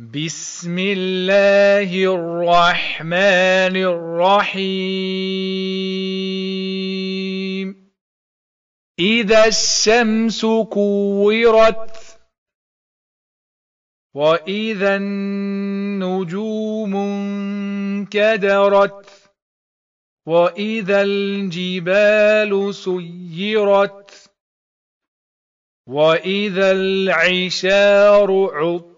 بسم الله الرحمن الرحيم. إذا الشمس كورت وإذا النجوم انكدرت وإذا الجبال سيرت وإذا العشار عطلت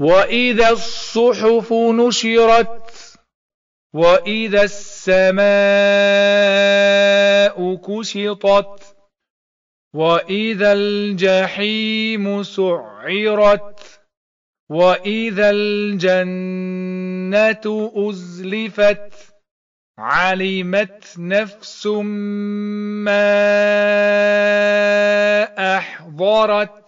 واذا الصحف نشرت واذا السماء كشطت واذا الجحيم سعرت واذا الجنه ازلفت علمت نفس ما احضرت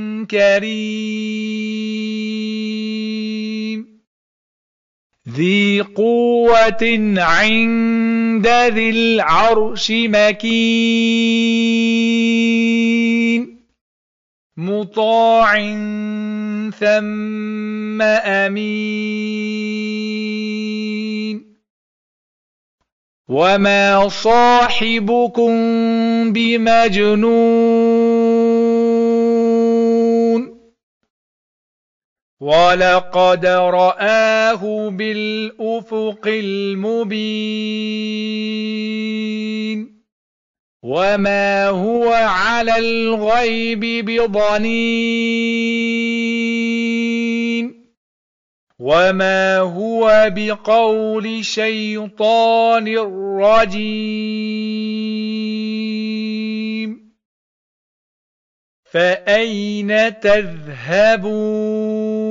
كريم. ذي قوة عند ذي العرش مكين. مطاع ثم أمين. وما صاحبكم بمجنون ولقد راه بالافق المبين وما هو على الغيب بضنين وما هو بقول شيطان رجيم فاين تذهبون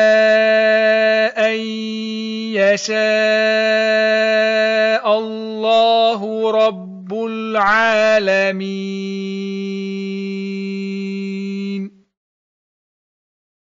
يَشَاءُ اللَّهُ رَبُّ الْعَالَمِينَ